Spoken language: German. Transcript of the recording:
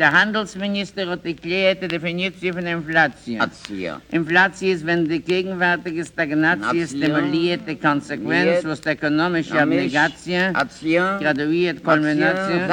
Der Handelsminister hat erklärt die Definition von Inflation. Inflation. Inflation ist, wenn die gegenwärtige Stagnation stimuliert die Konsequenz, aus der ökonomischen Abnegation graduiert Kulmination